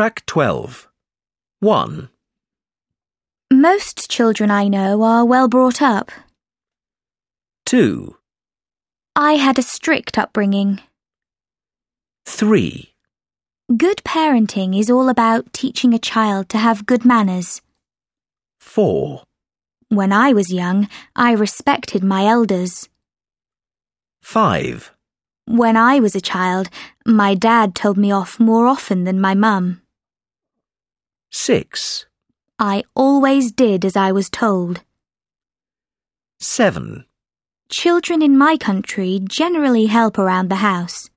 Track 12. 1, Most children I know are well brought up. 2, I had a strict upbringing. 3, Good parenting is all about teaching a child to have good manners. 4, When I was young, I respected my elders. 5, When I was a child, my dad told me off more often than my mum. 6, I always did as I was told. 7, Children in my country generally help around the house.